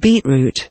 Beetroot